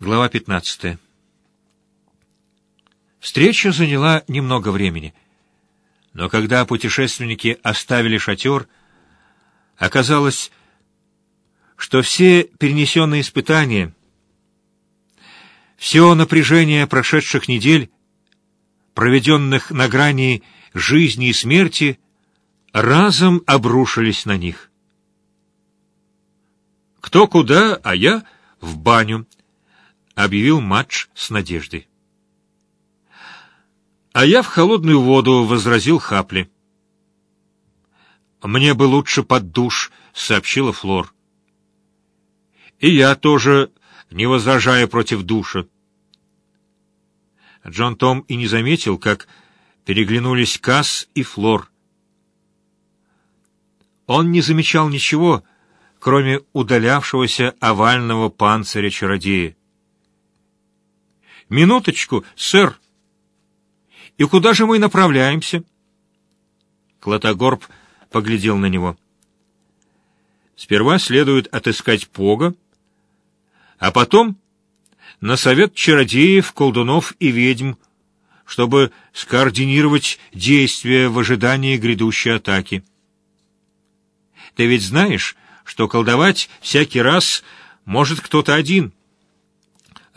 Глава 15. Встреча заняла немного времени. Но когда путешественники оставили шатер, оказалось, что все перенесенные испытания, все напряжение прошедших недель, проведенных на грани жизни и смерти, разом обрушились на них. «Кто куда, а я в баню», — объявил матч с надеждой. «А я в холодную воду», — возразил Хапли. «Мне бы лучше под душ», — сообщила Флор. «И я тоже не возражаю против душа». Джон Том и не заметил, как переглянулись Касс и Флор. Он не замечал ничего, кроме удалявшегося овального панциря чародея. «Минуточку, сэр!» «И куда же мы направляемся?» Клотогорб поглядел на него. «Сперва следует отыскать Пога, а потом на совет чародеев, колдунов и ведьм, чтобы скоординировать действия в ожидании грядущей атаки. Ты ведь знаешь, что колдовать всякий раз может кто-то один.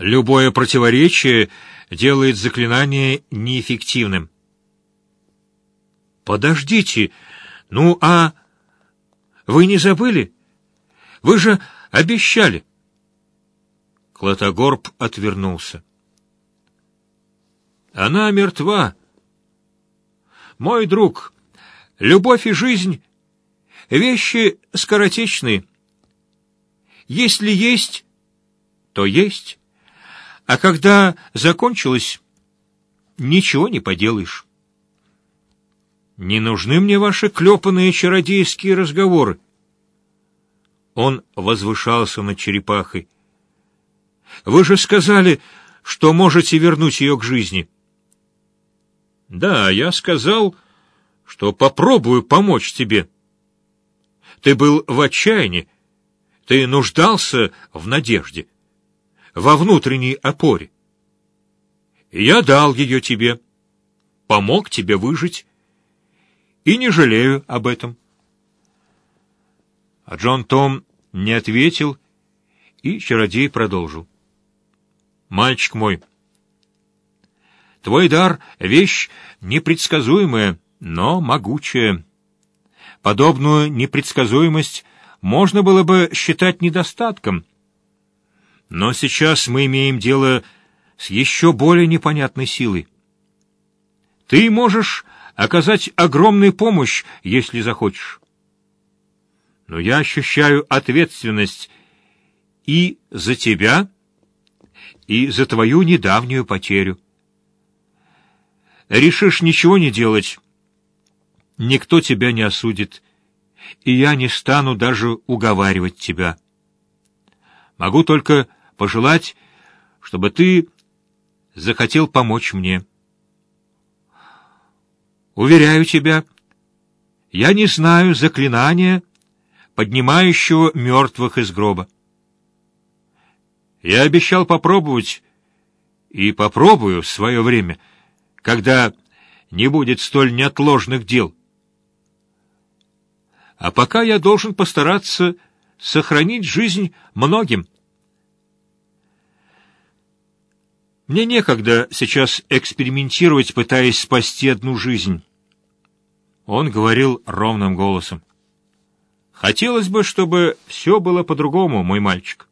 Любое противоречие делает заклинание неэффективным. Подождите, ну а... Вы не забыли? Вы же обещали. Клотогорб отвернулся. Она мертва. Мой друг, любовь и жизнь — вещи скоротечные. Если есть, то есть. А когда закончилось, ничего не поделаешь. Не нужны мне ваши клепанные чародейские разговоры. Он возвышался над черепахой. Вы же сказали, что можете вернуть ее к жизни. Да, я сказал, что попробую помочь тебе. Ты был в отчаянии, ты нуждался в надежде во внутренней опоре. Я дал ее тебе, помог тебе выжить, и не жалею об этом. А Джон Том не ответил, и чародей продолжил. «Мальчик мой, твой дар — вещь непредсказуемая, но могучая. Подобную непредсказуемость можно было бы считать недостатком — но сейчас мы имеем дело с еще более непонятной силой. Ты можешь оказать огромную помощь, если захочешь. Но я ощущаю ответственность и за тебя, и за твою недавнюю потерю. Решишь ничего не делать, никто тебя не осудит, и я не стану даже уговаривать тебя. Могу только пожелать, чтобы ты захотел помочь мне. Уверяю тебя, я не знаю заклинания, поднимающего мертвых из гроба. Я обещал попробовать, и попробую в свое время, когда не будет столь неотложных дел. А пока я должен постараться сохранить жизнь многим — Мне некогда сейчас экспериментировать, пытаясь спасти одну жизнь. Он говорил ровным голосом. Хотелось бы, чтобы все было по-другому, мой мальчик.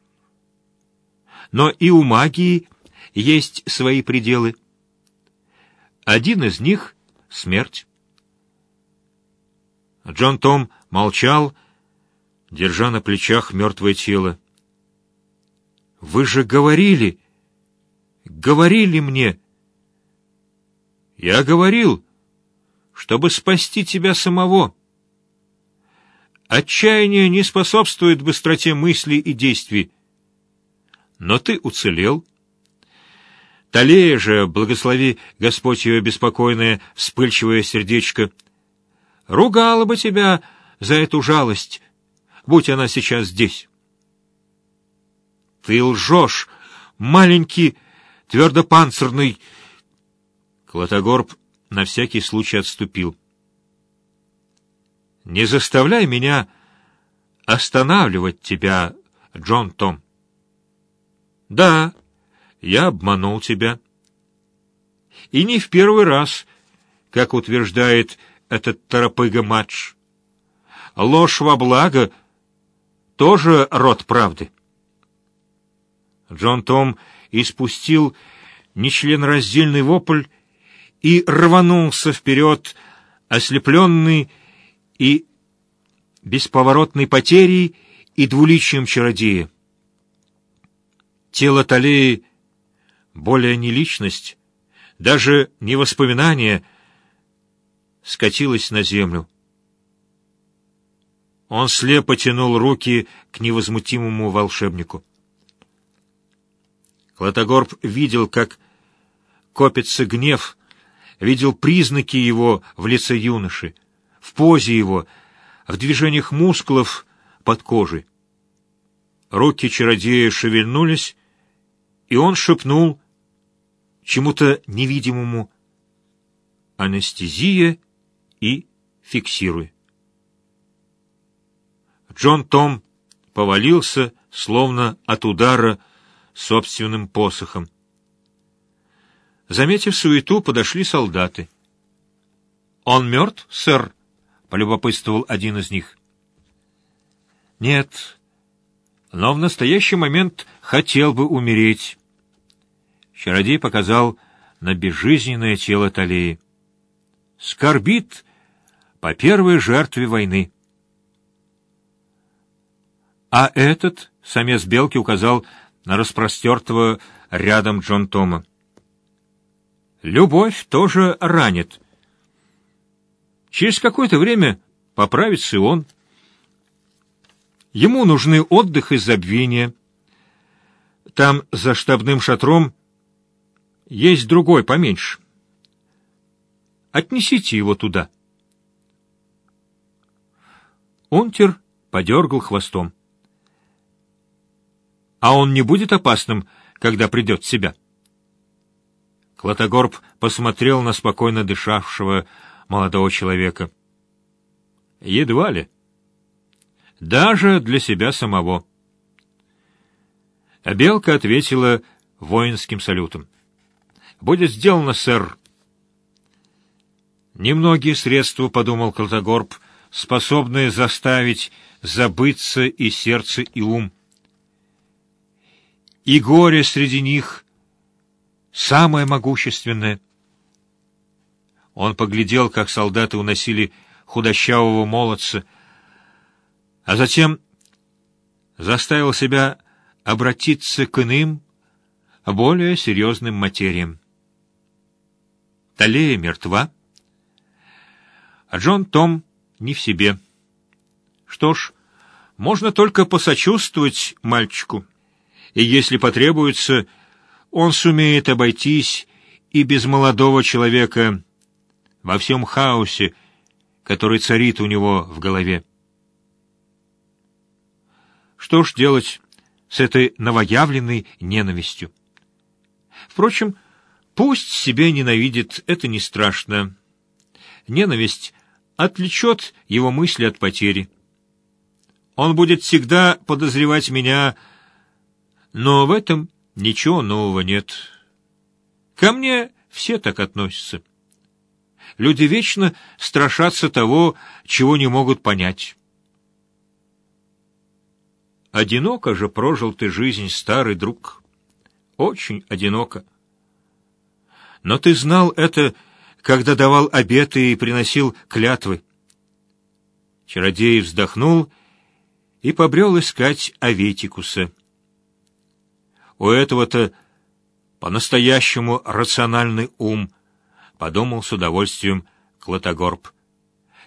Но и у магии есть свои пределы. Один из них — смерть. Джон Том молчал, держа на плечах мертвое тело. «Вы же говорили...» говорили мне. Я говорил, чтобы спасти тебя самого. Отчаяние не способствует быстроте мыслей и действий. Но ты уцелел. Талея же, благослови Господь ее беспокойное, вспыльчивое сердечко, ругала бы тебя за эту жалость, будь она сейчас здесь. Ты лжешь, маленький, твердопанцирный...» Клотогорб на всякий случай отступил. «Не заставляй меня останавливать тебя, Джон Том». «Да, я обманул тебя». «И не в первый раз, как утверждает этот торопыга-матч. Ложь во благо — тоже род правды». Джон Том испустил нечленораздельный вопль и рванулся вперед, ослепленный и бесповоротной потерей и двуличием чародея. Тело Талеи более не личность, даже не воспоминание, скатилось на землю. Он слепо тянул руки к невозмутимому волшебнику. Клотогорб видел, как копится гнев, видел признаки его в лице юноши, в позе его, в движениях мускулов под кожей. Руки чародея шевельнулись, и он шепнул чему-то невидимому «Анестезия и фиксируй». Джон Том повалился, словно от удара собственным посохом. Заметив суету, подошли солдаты. «Он мертв, сэр?» — полюбопытствовал один из них. «Нет, но в настоящий момент хотел бы умереть». Чародей показал на безжизненное тело Талии. «Скорбит по первой жертве войны». А этот, самец белки, указал на распростертого рядом Джон Тома. Любовь тоже ранит. Через какое-то время поправится и он. Ему нужны отдых и забвение. Там, за штабным шатром, есть другой поменьше. Отнесите его туда. Унтер подергал хвостом. А он не будет опасным, когда придет в себя? Клотогорб посмотрел на спокойно дышавшего молодого человека. Едва ли. Даже для себя самого. А Белка ответила воинским салютом. «Будет сделано, сэр». Немногие средства, — подумал Клотогорб, — способные заставить забыться и сердце, и ум и горе среди них самое могущественное. Он поглядел, как солдаты уносили худощавого молодца, а затем заставил себя обратиться к иным, более серьезным материям. Талея мертва, а Джон Том не в себе. Что ж, можно только посочувствовать мальчику и если потребуется, он сумеет обойтись и без молодого человека во всем хаосе, который царит у него в голове. Что ж делать с этой новоявленной ненавистью? Впрочем, пусть себе ненавидит, это не страшно. Ненависть отвлечет его мысли от потери. Он будет всегда подозревать меня но в этом ничего нового нет. Ко мне все так относятся. Люди вечно страшатся того, чего не могут понять. Одиноко же прожил ты жизнь, старый друг. Очень одиноко. Но ты знал это, когда давал обеты и приносил клятвы. Чародей вздохнул и побрел искать Аветикуса. У этого-то по-настоящему рациональный ум, — подумал с удовольствием Клотогорб.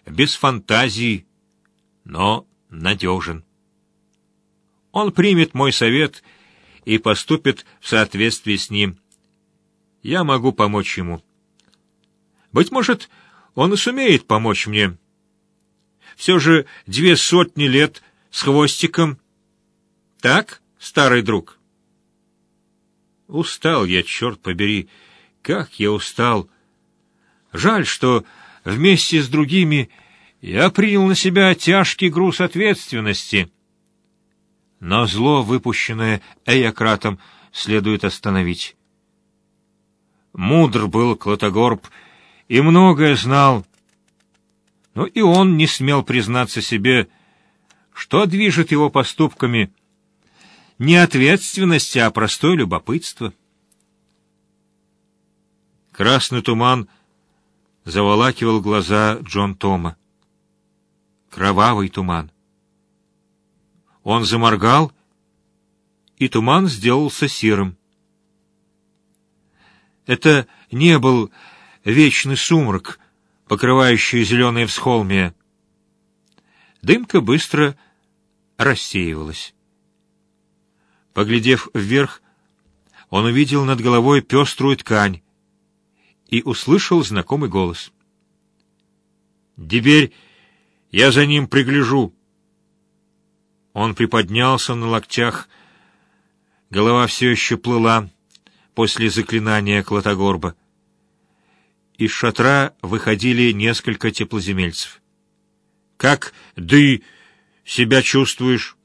Без фантазии, но надежен. Он примет мой совет и поступит в соответствии с ним. Я могу помочь ему. Быть может, он и сумеет помочь мне. Все же две сотни лет с хвостиком. Так, старый друг?» Устал я, черт побери, как я устал. Жаль, что вместе с другими я принял на себя тяжкий груз ответственности. Но зло, выпущенное Эякратом, следует остановить. Мудр был Клотогорб и многое знал, но и он не смел признаться себе, что движет его поступками не ответственность, а простое любопытство. Красный туман заволакивал глаза Джон Тома. Кровавый туман. Он заморгал, и туман сделался серым. Это не был вечный сумрак, покрывающий зеленые всхолмия. Дымка быстро рассеивалась. Поглядев вверх, он увидел над головой пеструю ткань и услышал знакомый голос. «Теперь я за ним пригляжу». Он приподнялся на локтях, голова все еще плыла после заклинания Клотогорба. Из шатра выходили несколько теплоземельцев. «Как ты себя чувствуешь?»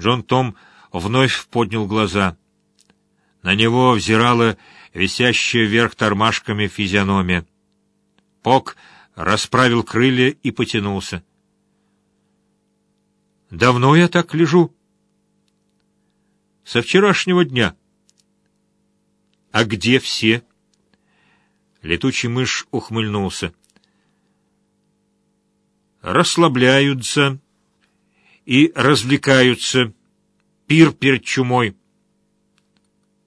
Джон Том вновь поднял глаза. На него взирала висящая вверх тормашками физиономия. Пок расправил крылья и потянулся. «Давно я так лежу?» «Со вчерашнего дня». «А где все?» Летучий мышь ухмыльнулся. «Расслабляются и развлекаются. Пир перед чумой».